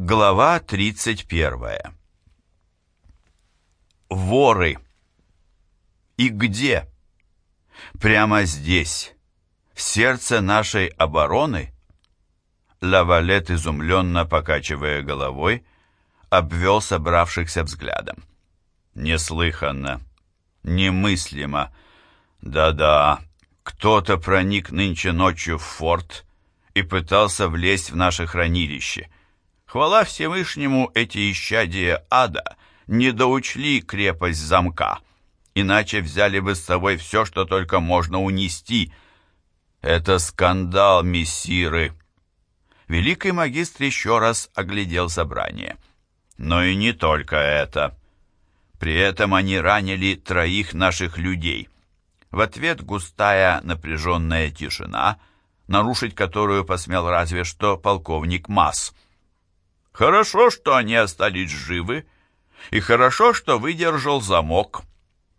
Глава 31. Воры. И где? Прямо здесь, в сердце нашей обороны? Лавалет, изумленно покачивая головой, обвел собравшихся взглядом. Неслыханно, немыслимо. Да-да, кто-то проник нынче ночью в форт и пытался влезть в наше хранилище. Хвала Всевышнему, эти исчадия ада не доучли крепость замка, иначе взяли бы с собой все, что только можно унести. Это скандал, мессиры. Великий магистр еще раз оглядел собрание. Но и не только это. При этом они ранили троих наших людей. В ответ густая напряженная тишина, нарушить которую посмел разве что полковник Масс. Хорошо, что они остались живы, и хорошо, что выдержал замок.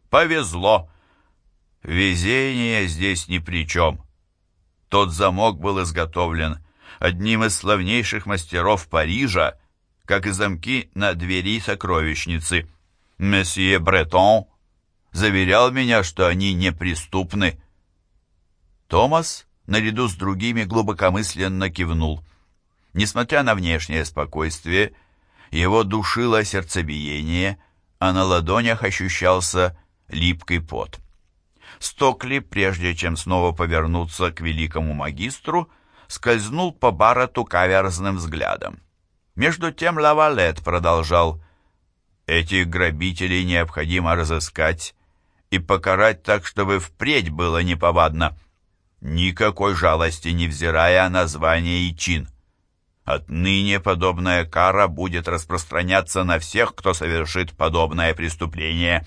Повезло. Везение здесь ни при чем. Тот замок был изготовлен одним из славнейших мастеров Парижа, как и замки на двери сокровищницы. Месье Бретон заверял меня, что они неприступны. Томас, наряду с другими, глубокомысленно кивнул. Несмотря на внешнее спокойствие, его душило сердцебиение, а на ладонях ощущался липкий пот. Стокли, прежде чем снова повернуться к великому магистру, скользнул по Баррету каверзным взглядом. Между тем Лавалет продолжал «Этих грабителей необходимо разыскать и покарать так, чтобы впредь было неповадно, никакой жалости, невзирая на звание и чин». Отныне подобная кара будет распространяться на всех, кто совершит подобное преступление.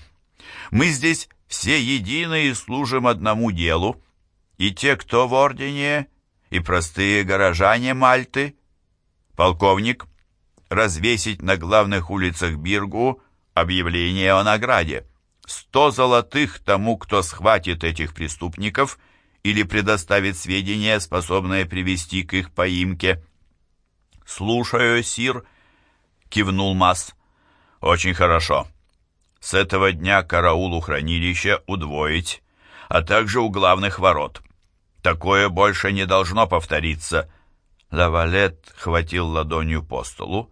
Мы здесь все едины и служим одному делу, и те, кто в ордене, и простые горожане Мальты. Полковник, развесить на главных улицах Биргу объявление о награде. Сто золотых тому, кто схватит этих преступников или предоставит сведения, способные привести к их поимке. «Слушаю, сир», — кивнул Масс. «Очень хорошо. С этого дня караул у хранилища удвоить, а также у главных ворот. Такое больше не должно повториться». Лавалет хватил ладонью по столу,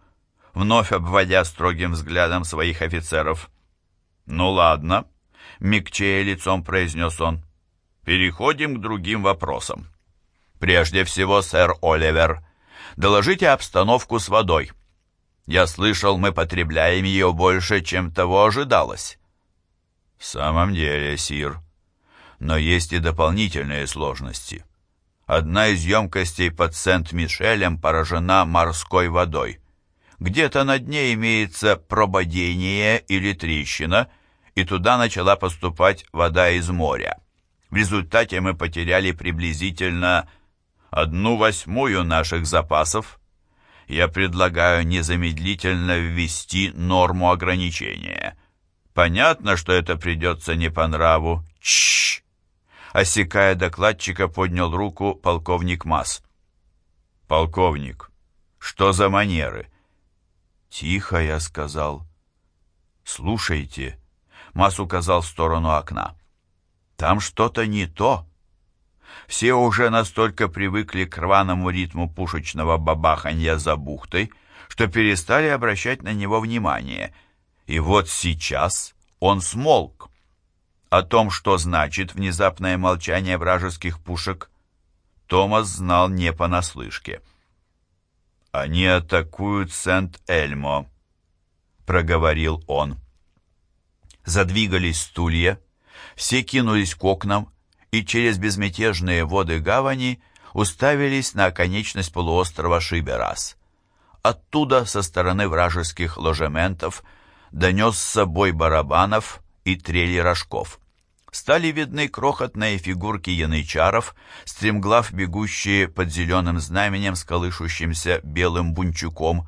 вновь обводя строгим взглядом своих офицеров. «Ну ладно», — мягчее лицом произнес он. «Переходим к другим вопросам. Прежде всего, сэр Оливер, Доложите обстановку с водой. Я слышал, мы потребляем ее больше, чем того ожидалось. В самом деле, сир. Но есть и дополнительные сложности. Одна из емкостей под Сент-Мишелем поражена морской водой. Где-то на дне имеется прободение или трещина, и туда начала поступать вода из моря. В результате мы потеряли приблизительно одну восьмую наших запасов, я предлагаю незамедлительно ввести норму ограничения. Понятно, что это придется не по нраву. Чш! Осекая докладчика, поднял руку полковник Масс. Полковник, что за манеры? Тихо, я сказал. Слушайте, Масс указал в сторону окна. Там что-то не то. Все уже настолько привыкли к рваному ритму пушечного бабаханья за бухтой, что перестали обращать на него внимание. И вот сейчас он смолк. О том, что значит внезапное молчание вражеских пушек, Томас знал не понаслышке. «Они атакуют Сент-Эльмо», — проговорил он. Задвигались стулья, все кинулись к окнам, и через безмятежные воды гавани уставились на оконечность полуострова Шиберас. Оттуда, со стороны вражеских ложементов, донесся бой барабанов и трели рожков. Стали видны крохотные фигурки янычаров, стремглав бегущие под зеленым знаменем с колышущимся белым бунчуком.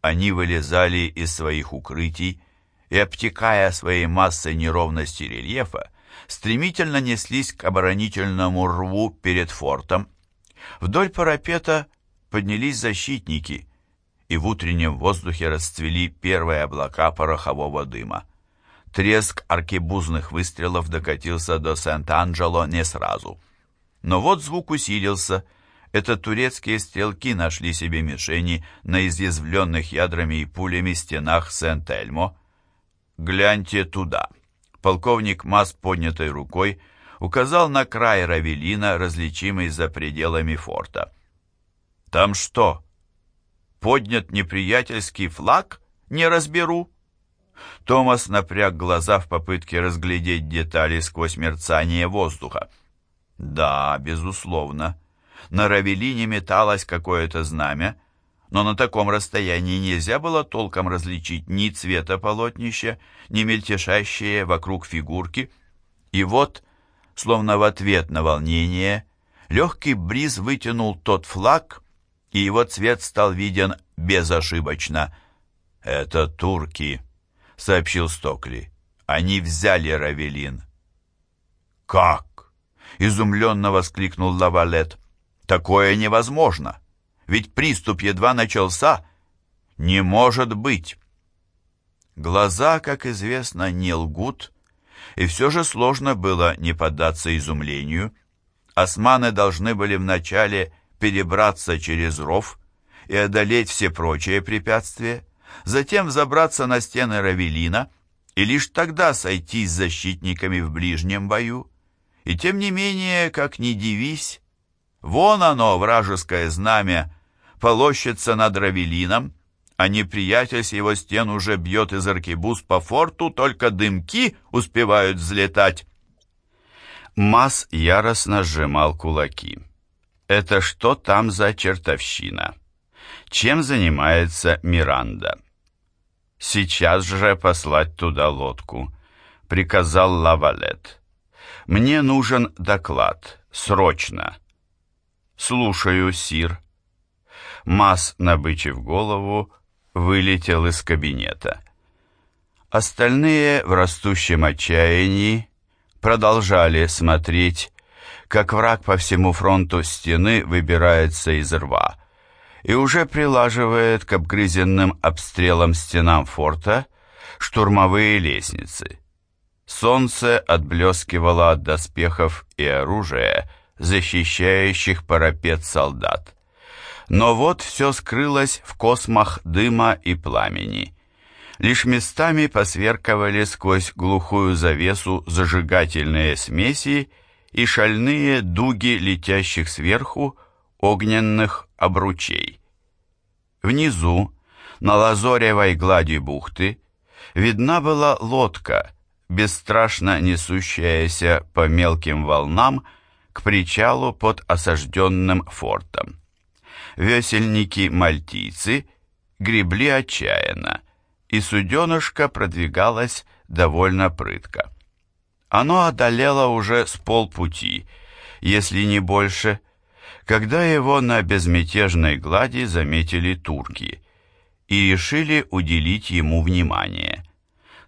Они вылезали из своих укрытий и, обтекая своей массой неровности рельефа, стремительно неслись к оборонительному рву перед фортом. Вдоль парапета поднялись защитники, и в утреннем воздухе расцвели первые облака порохового дыма. Треск аркебузных выстрелов докатился до Сент-Анджело не сразу. Но вот звук усилился. Это турецкие стрелки нашли себе мишени на изъязвленных ядрами и пулями стенах Сент-Эльмо. «Гляньте туда!» Полковник Мас поднятой рукой указал на край Равелина, различимый за пределами форта. «Там что, поднят неприятельский флаг? Не разберу!» Томас напряг глаза в попытке разглядеть детали сквозь мерцание воздуха. Да, безусловно, на Равелине металось какое-то знамя, но на таком расстоянии нельзя было толком различить ни цвета полотнища, ни мельтешащие вокруг фигурки. И вот, словно в ответ на волнение, легкий бриз вытянул тот флаг, и его цвет стал виден безошибочно. «Это турки», — сообщил Стокли. «Они взяли Равелин». «Как?» — изумленно воскликнул Лавалет. «Такое невозможно! Ведь приступ едва начался! Не может быть!» Глаза, как известно, не лгут, и все же сложно было не поддаться изумлению. Османы должны были вначале перебраться через ров и одолеть все прочие препятствия, затем взобраться на стены Равелина и лишь тогда сойти с защитниками в ближнем бою. И тем не менее, как ни дивись, вон оно, вражеское знамя, полощется над Равелином, а неприятель с его стен уже бьет из аркебуз по форту, только дымки успевают взлетать. Мас яростно сжимал кулаки. Это что там за чертовщина? Чем занимается Миранда? Сейчас же послать туда лодку, приказал Лавалет. Мне нужен доклад, срочно. Слушаю, сир. Мас, набычив голову, вылетел из кабинета. Остальные в растущем отчаянии продолжали смотреть, как враг по всему фронту стены выбирается из рва и уже прилаживает к обгрызенным обстрелам стенам форта штурмовые лестницы. Солнце отблескивало от доспехов и оружия, защищающих парапет солдат. Но вот все скрылось в космах дыма и пламени. Лишь местами посверкивали сквозь глухую завесу зажигательные смеси и шальные дуги летящих сверху огненных обручей. Внизу, на лазоревой глади бухты, видна была лодка, бесстрашно несущаяся по мелким волнам к причалу под осажденным фортом. Весельники-мальтийцы гребли отчаянно, и суденышко продвигалось довольно прытко. Оно одолело уже с полпути, если не больше, когда его на безмятежной глади заметили турки и решили уделить ему внимание.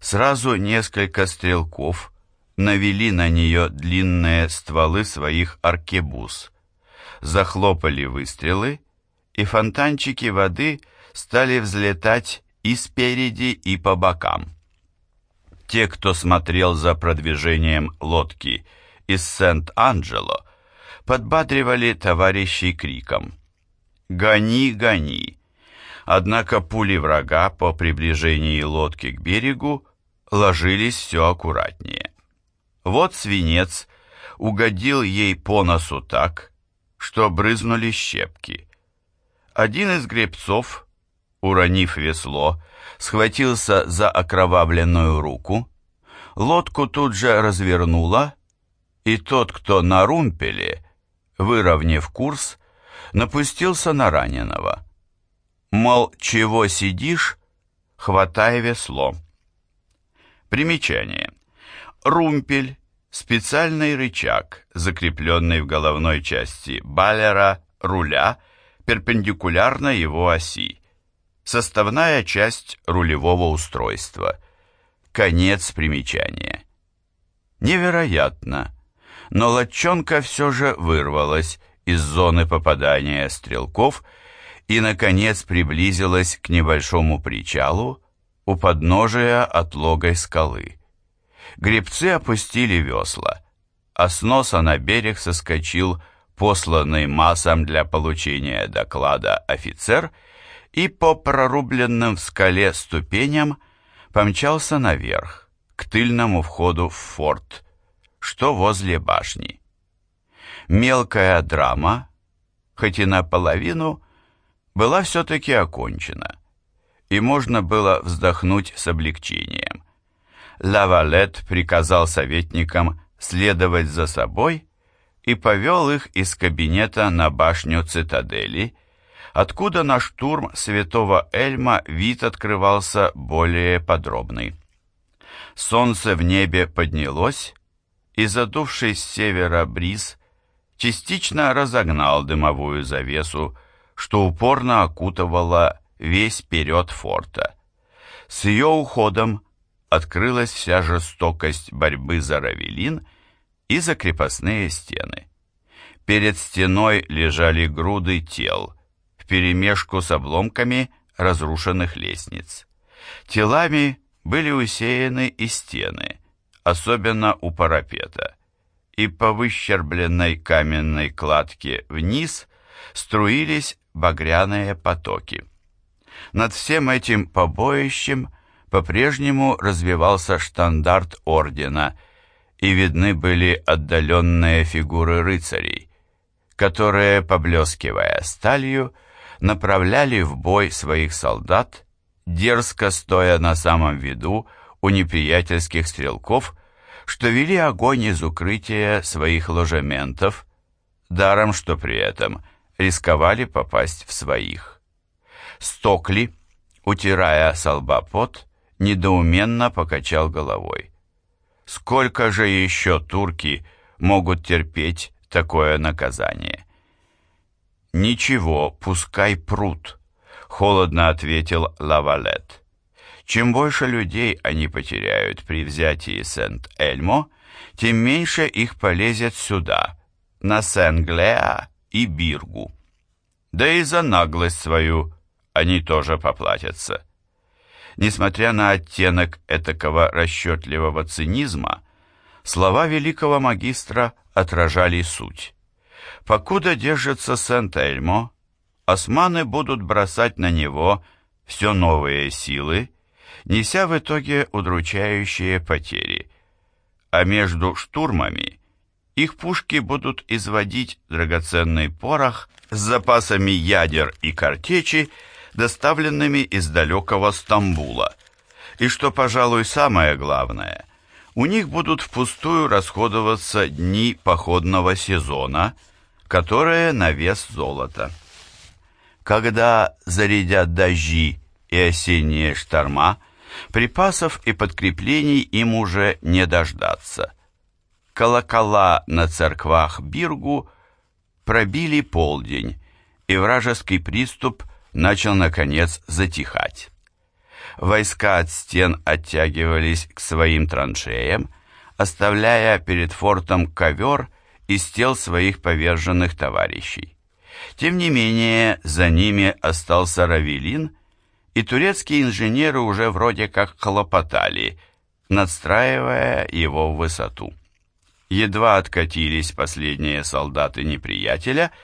Сразу несколько стрелков навели на нее длинные стволы своих аркебуз. Захлопали выстрелы, и фонтанчики воды стали взлетать и спереди, и по бокам. Те, кто смотрел за продвижением лодки из Сент-Анджело, подбадривали товарищей криком «Гони, гони!». Однако пули врага по приближении лодки к берегу ложились все аккуратнее. Вот свинец угодил ей по носу так, что брызнули щепки. Один из гребцов, уронив весло, схватился за окровавленную руку, лодку тут же развернула, и тот, кто на румпеле, выровняв курс, напустился на раненого. Мол, чего сидишь, хватай весло. Примечание. Румпель – специальный рычаг, закрепленный в головной части баллера, руля – перпендикулярно его оси. Составная часть рулевого устройства. Конец примечания. Невероятно, но лодчонка все же вырвалась из зоны попадания стрелков и, наконец, приблизилась к небольшому причалу у подножия отлогой скалы. Гребцы опустили весла, а с носа на берег соскочил посланный массам для получения доклада офицер и по прорубленным в скале ступеням помчался наверх, к тыльному входу в форт, что возле башни. Мелкая драма, хоть и наполовину, была все-таки окончена, и можно было вздохнуть с облегчением. Лавалет приказал советникам следовать за собой и повел их из кабинета на башню цитадели, откуда на штурм святого Эльма вид открывался более подробный. Солнце в небе поднялось, и задувший с севера бриз частично разогнал дымовую завесу, что упорно окутывала весь перед форта. С ее уходом открылась вся жестокость борьбы за Равелин и за крепостные стены. Перед стеной лежали груды тел, вперемешку с обломками разрушенных лестниц. Телами были усеяны и стены, особенно у парапета, и по выщербленной каменной кладке вниз струились багряные потоки. Над всем этим побоищем по-прежнему развивался штандарт ордена, и видны были отдаленные фигуры рыцарей, которые, поблескивая сталью, направляли в бой своих солдат, дерзко стоя на самом виду у неприятельских стрелков, что вели огонь из укрытия своих ложементов, даром что при этом рисковали попасть в своих. Стокли, утирая с лба пот, недоуменно покачал головой. Сколько же еще турки могут терпеть такое наказание? «Ничего, пускай прут», — холодно ответил Лавалет. «Чем больше людей они потеряют при взятии Сент-Эльмо, тем меньше их полезет сюда, на Сен-Глеа и Биргу. Да и за наглость свою они тоже поплатятся». Несмотря на оттенок этакого расчетливого цинизма, слова великого магистра отражали суть. Покуда держится Сент-Эльмо, османы будут бросать на него все новые силы, неся в итоге удручающие потери. А между штурмами их пушки будут изводить драгоценный порох с запасами ядер и картечи, доставленными из далекого Стамбула. И что, пожалуй, самое главное, у них будут впустую расходоваться дни походного сезона, которые на вес золота. Когда зарядят дожди и осенние шторма, припасов и подкреплений им уже не дождаться. Колокола на церквах Биргу пробили полдень, и вражеский приступ – начал, наконец, затихать. Войска от стен оттягивались к своим траншеям, оставляя перед фортом ковер из тел своих поверженных товарищей. Тем не менее, за ними остался Равелин, и турецкие инженеры уже вроде как хлопотали, надстраивая его в высоту. Едва откатились последние солдаты неприятеля —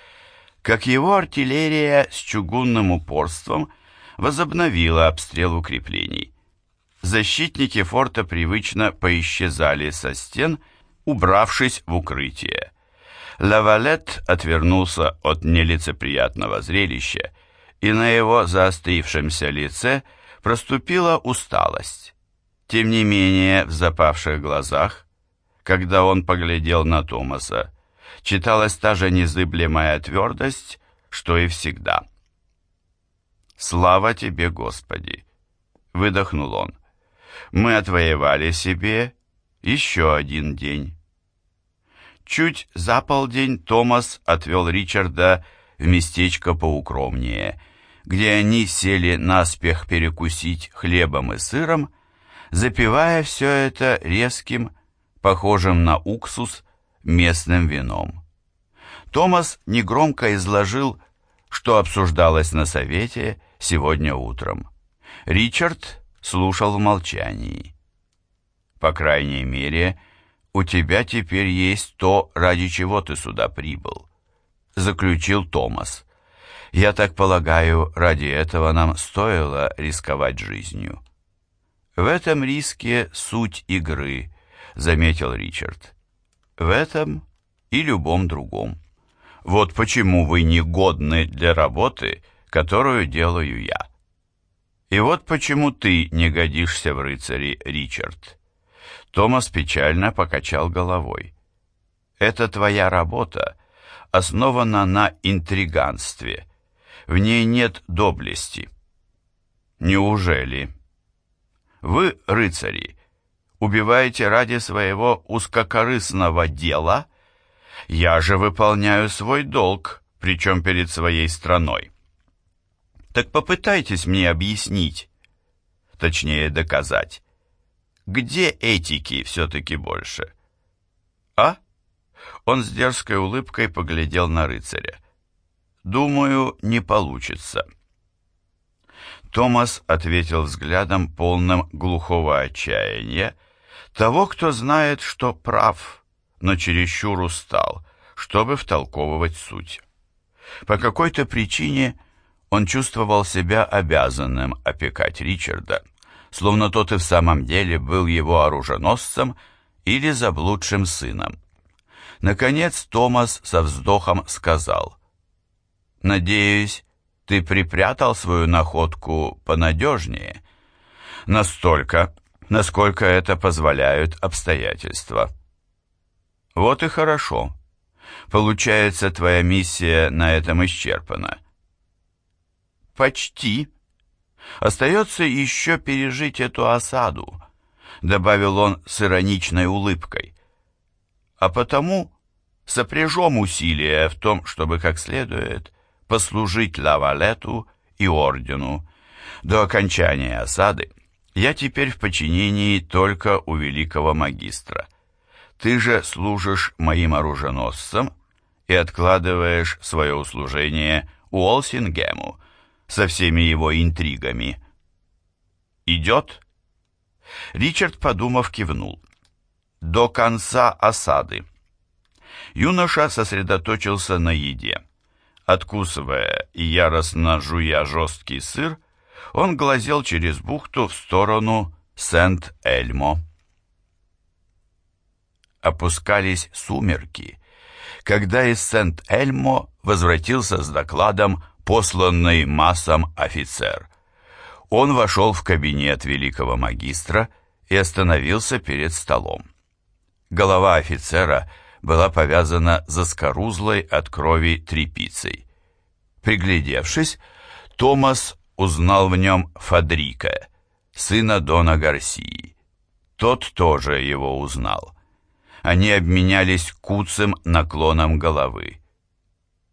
как его артиллерия с чугунным упорством возобновила обстрел укреплений. Защитники форта привычно поисчезали со стен, убравшись в укрытие. Лавалет отвернулся от нелицеприятного зрелища, и на его заострившемся лице проступила усталость. Тем не менее, в запавших глазах, когда он поглядел на Томаса, читалась та же незыблемая твердость, что и всегда. «Слава тебе, Господи!» — выдохнул он. «Мы отвоевали себе еще один день». Чуть за полдень Томас отвел Ричарда в местечко поукромнее, где они сели наспех перекусить хлебом и сыром, запивая все это резким, похожим на уксус, местным вином. Томас негромко изложил что обсуждалось на совете сегодня утром. Ричард слушал в молчании. «По крайней мере, у тебя теперь есть то, ради чего ты сюда прибыл», — заключил Томас. «Я так полагаю, ради этого нам стоило рисковать жизнью». «В этом риске суть игры», — заметил Ричард. «В этом и любом другом. Вот почему вы негодны для работы, которую делаю я. И вот почему ты не годишься в рыцари, Ричард». Томас печально покачал головой. «Это твоя работа основана на интриганстве. В ней нет доблести». «Неужели?» «Вы, рыцари, убиваете ради своего узкокорыстного дела?» Я же выполняю свой долг, причем перед своей страной. Так попытайтесь мне объяснить, точнее доказать, где этики все-таки больше? А? Он с дерзкой улыбкой поглядел на рыцаря. Думаю, не получится. Томас ответил взглядом полным глухого отчаяния, того, кто знает, что прав, но чересчур устал, чтобы втолковывать суть. По какой-то причине он чувствовал себя обязанным опекать Ричарда, словно тот и в самом деле был его оруженосцем или заблудшим сыном. Наконец Томас со вздохом сказал, «Надеюсь, ты припрятал свою находку понадежнее, настолько, насколько это позволяют обстоятельства». Вот и хорошо. Получается, твоя миссия на этом исчерпана. Почти. Остается еще пережить эту осаду, добавил он с ироничной улыбкой. А потому сопряжем усилия в том, чтобы как следует послужить Лавалету и ордену. До окончания осады я теперь в подчинении только у великого магистра. Ты же служишь моим оруженосцем и откладываешь свое услужение Уолсингему со всеми его интригами. Идет?» Ричард, подумав, кивнул. «До конца осады». Юноша сосредоточился на еде. Откусывая и яростно жуя жесткий сыр, он глазел через бухту в сторону Сент-Эльмо опускались сумерки, когда из Сент-Эльмо возвратился с докладом посланный массам офицер. Он вошел в кабинет великого магистра и остановился перед столом. Голова офицера была повязана заскорузлой от крови тряпицей. Приглядевшись, Томас узнал в нем Фадрика, сына Дона Гарсии. Тот тоже его узнал они обменялись куцым наклоном головы.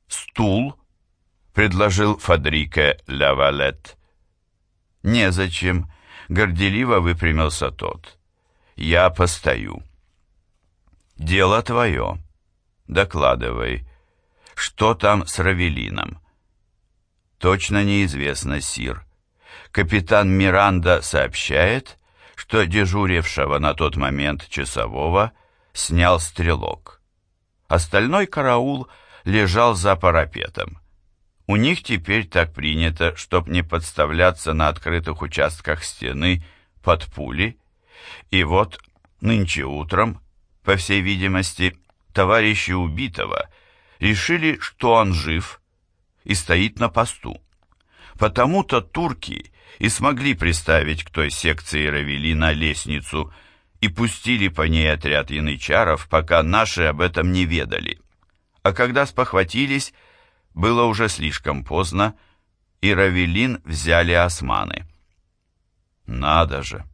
«Стул?» — предложил Фадрике Лавалет. «Незачем», — горделиво выпрямился тот. «Я постою». «Дело твое. Докладывай. Что там с Равелином?» «Точно неизвестно, Сир. Капитан Миранда сообщает, что дежурившего на тот момент часового — снял стрелок. Остальной караул лежал за парапетом. У них теперь так принято, чтоб не подставляться на открытых участках стены под пули. И вот нынче утром, по всей видимости, товарищи убитого решили, что он жив и стоит на посту. Потому-то турки и смогли приставить к той секции Равелина лестницу – и пустили по ней отряд янычаров, пока наши об этом не ведали. А когда спохватились, было уже слишком поздно, и Равелин взяли османы. «Надо же!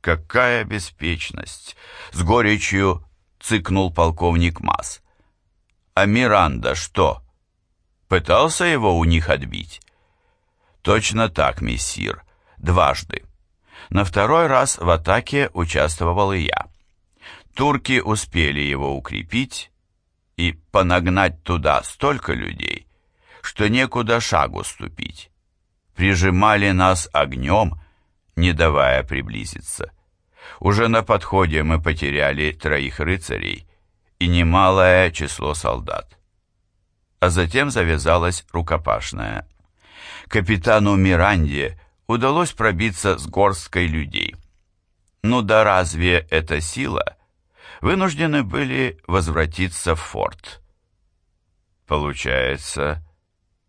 Какая беспечность!» — с горечью цыкнул полковник Мас. «А Миранда что? Пытался его у них отбить?» «Точно так, мессир, дважды. На второй раз в атаке участвовал и я. Турки успели его укрепить и понагнать туда столько людей, что некуда шагу ступить. Прижимали нас огнем, не давая приблизиться. Уже на подходе мы потеряли троих рыцарей и немалое число солдат. А затем завязалась рукопашная. Капитану Миранде удалось пробиться с горсткой людей. Ну да разве это сила? Вынуждены были возвратиться в форт. Получается,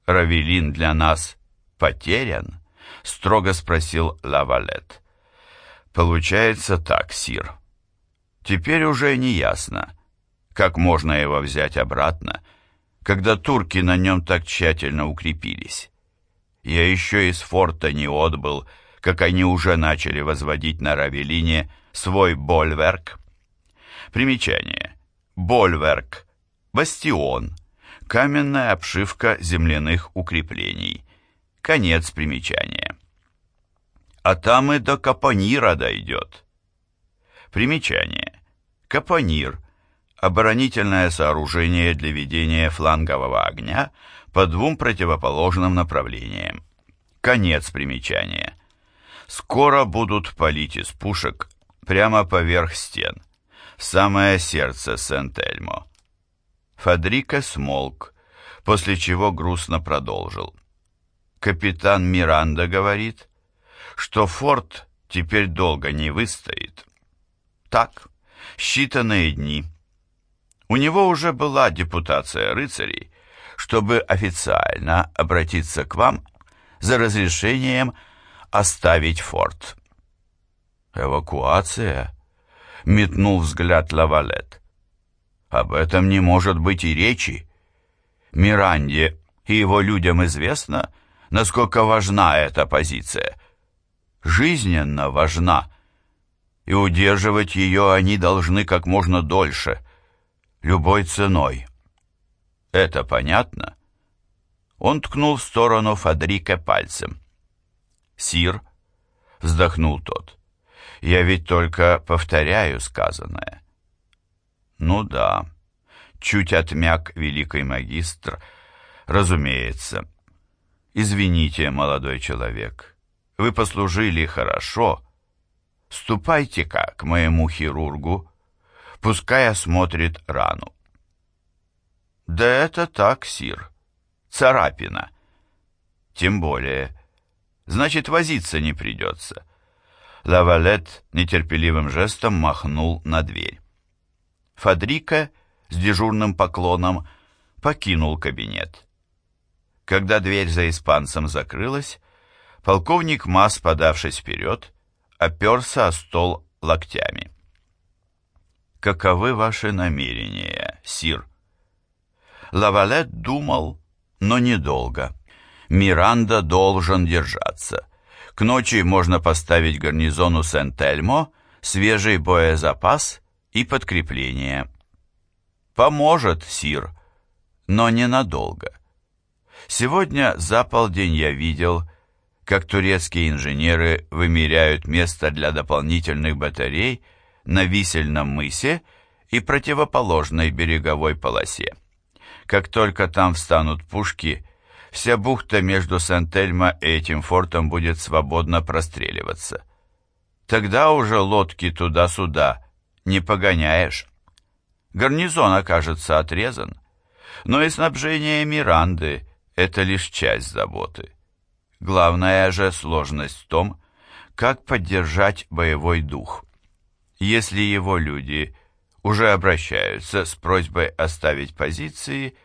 Равелин для нас потерян? Строго спросил Лавалет. Получается так, Сир. Теперь уже не ясно, как можно его взять обратно, когда турки на нем так тщательно укрепились. Я еще из форта не отбыл, как они уже начали возводить на Равелине свой больверк. Примечание. Больверк. Бастион. Каменная обшивка земляных укреплений. Конец примечания. А там и до Капонира дойдет. Примечание. Капонир – оборонительное сооружение для ведения флангового огня по двум противоположным направлениям. Конец примечания. Скоро будут палить из пушек прямо поверх стен, самое сердце Сент-Эльмо. Фадрика смолк, после чего грустно продолжил. Капитан Миранда говорит, что форт теперь долго не выстоит. Так, считанные дни. У него уже была депутация рыцарей, чтобы официально обратиться к вам за разрешением оставить форт. Эвакуация? Метнул взгляд Лавалет. Об этом не может быть и речи. Миранде и его людям известно, насколько важна эта позиция. Жизненно важна. И удерживать ее они должны как можно дольше, любой ценой. Это понятно? Он ткнул в сторону Фадрика пальцем. «Сир», — вздохнул тот, — «я ведь только повторяю сказанное». «Ну да», — чуть отмяк великий магистр, — «разумеется». «Извините, молодой человек, вы послужили хорошо. Ступайте-ка к моему хирургу, пускай осмотрит рану». «Да это так, сир. Царапина». «Тем более. Значит, возиться не придется». Лавалет нетерпеливым жестом махнул на дверь. Фадрика с дежурным поклоном покинул кабинет. Когда дверь за испанцем закрылась, полковник Масс, подавшись вперед, оперся о стол локтями. «Каковы ваши намерения, сир?» Лавалет думал, но недолго. Миранда должен держаться. К ночи можно поставить гарнизону Сент-Эльмо свежий боезапас и подкрепление. Поможет, сир, но ненадолго. Сегодня за полдень я видел, как турецкие инженеры вымеряют место для дополнительных батарей на Висельном мысе и противоположной береговой полосе. Как только там встанут пушки, вся бухта между Сент-Эльмо и этим фортом будет свободно простреливаться. Тогда уже лодки туда-сюда не погоняешь. Гарнизон окажется отрезан, но и снабжение Миранды – это лишь часть заботы. Главная же сложность в том, как поддержать боевой дух. Если его люди уже обращаются с просьбой оставить позиции,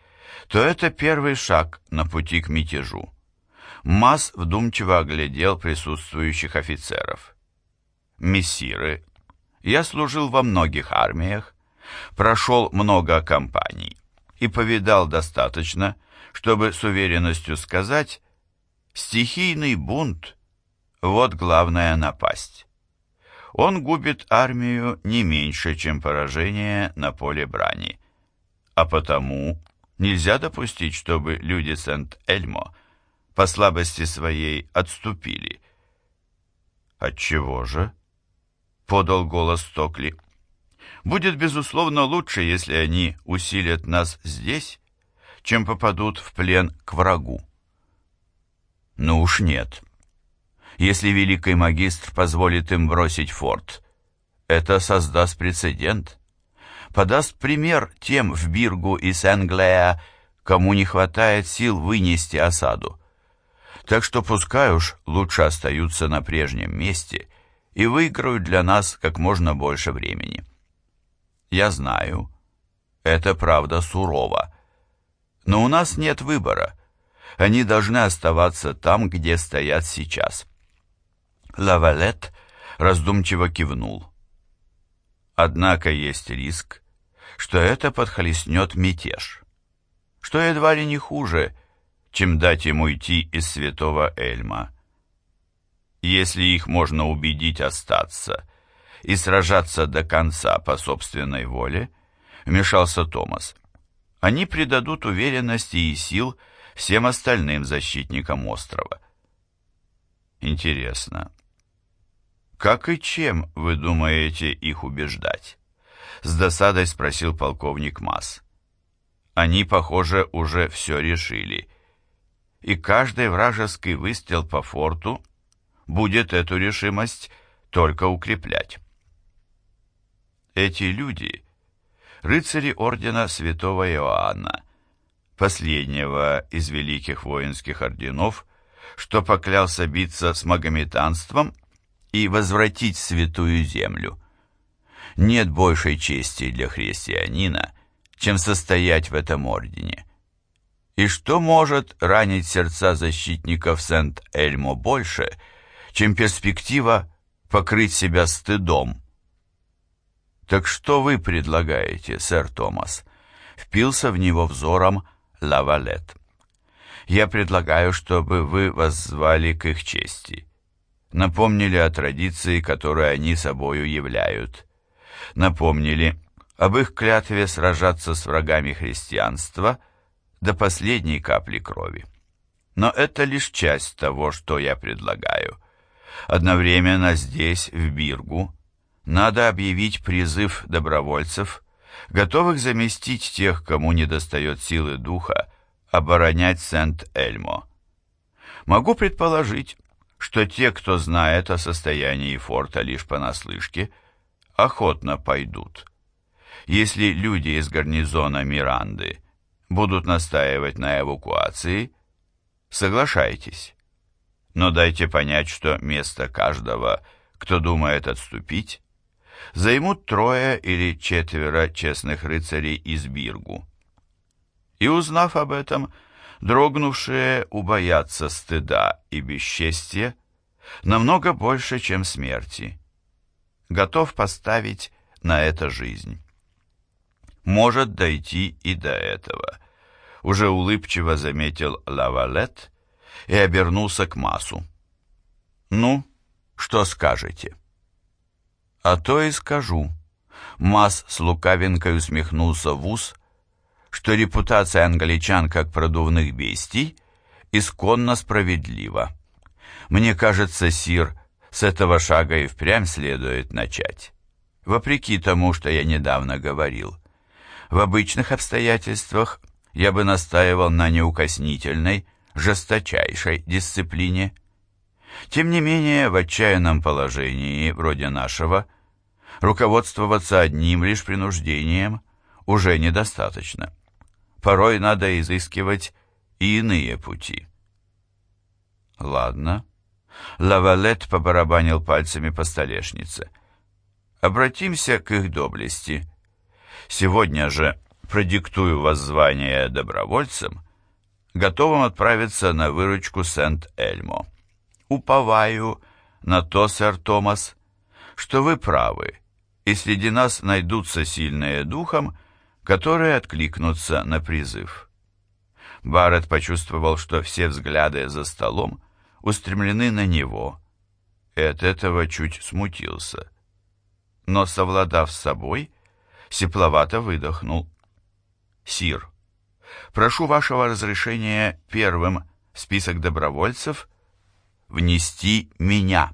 то это первый шаг на пути к мятежу. Масс вдумчиво оглядел присутствующих офицеров. «Мессиры, я служил во многих армиях, прошел много кампаний и повидал достаточно, чтобы с уверенностью сказать, стихийный бунт – вот главная напасть. Он губит армию не меньше, чем поражение на поле брани. А потому нельзя допустить, чтобы люди Сент-Эльмо по слабости своей отступили. «Отчего же?» — подал голос Стокли. «Будет, безусловно, лучше, если они усилят нас здесь, чем попадут в плен к врагу. Ну уж нет. Если великий магистр позволит им бросить форт, это создаст прецедент. Подаст пример тем в Биргу и Сен-Глея, кому не хватает сил вынести осаду. Так что пускай уж лучше остаются на прежнем месте и выиграют для нас как можно больше времени. Я знаю, это правда сурово, но у нас нет выбора. Они должны оставаться там, где стоят сейчас. Лавалет раздумчиво кивнул. Однако есть риск, что это подхлестнет мятеж, что едва ли не хуже, чем дать им уйти из святого Эльма. Если их можно убедить остаться и сражаться до конца по собственной воле, вмешался Томас, они придадут уверенности и сил всем остальным защитникам острова. Интересно, как и чем вы думаете их убеждать? С досадой спросил полковник Масс. Они, похоже, уже все решили. И каждый вражеский выстрел по форту будет эту решимость только укреплять. Эти люди — рыцари ордена святого Иоанна, последнего из великих воинских орденов, что поклялся биться с магометанством и возвратить святую землю. Нет большей чести для христианина, чем состоять в этом ордене. И что может ранить сердца защитников Сент-Эльмо больше, чем перспектива покрыть себя стыдом? «Так что вы предлагаете, сэр Томас?» Впился в него взором Лавалет. «Я предлагаю, чтобы вы воззвали к их чести. Напомнили о традиции, которую они собою являют. Напомнили об их клятве сражаться с врагами христианства до последней капли крови. Но это лишь часть того, что я предлагаю. Одновременно здесь, в Биргу, надо объявить призыв добровольцев, готовых заместить тех, кому недостает силы духа, оборонять Сент-Эльмо. Могу предположить, что те, кто знает о состоянии форта лишь понаслышке, охотно пойдут. Если люди из гарнизона Миранды будут настаивать на эвакуации, соглашайтесь. Но дайте понять, что место каждого, кто думает отступить, займут трое или четверо честных рыцарей из Биргу. И узнав об этом, дрогнувшие убоятся стыда и бесчестия намного больше, чем смерти. Готов поставить на это жизнь. Может дойти и до этого. Уже улыбчиво заметил Лавалет и обернулся к Масу. «Ну, что скажете?» «А то и скажу». Мас с лукавинкой усмехнулся в ус, что репутация англичан как продувных бестий исконно справедлива. Мне кажется, Сир, с этого шага и впрямь следует начать. Вопреки тому, что я недавно говорил. В обычных обстоятельствах я бы настаивал на неукоснительной, жесточайшей дисциплине. Тем не менее, в отчаянном положении, вроде нашего, руководствоваться одним лишь принуждением уже недостаточно порой надо изыскивать и иные пути. Ладно. Лавалет побарабанил пальцами по столешнице. Обратимся к их доблести. Сегодня же продиктую воззвание добровольцам, готовым отправиться на выручку Сент-Эльмо. Уповаю на то, сэр Томас, что вы правы, и среди нас найдутся сильные духом, которые откликнутся на призыв. Барретт почувствовал, что все взгляды за столом устремлены на него, и от этого чуть смутился. Но, совладав с собой, сепловато выдохнул. «Сир, прошу вашего разрешения первым в список добровольцев внести меня».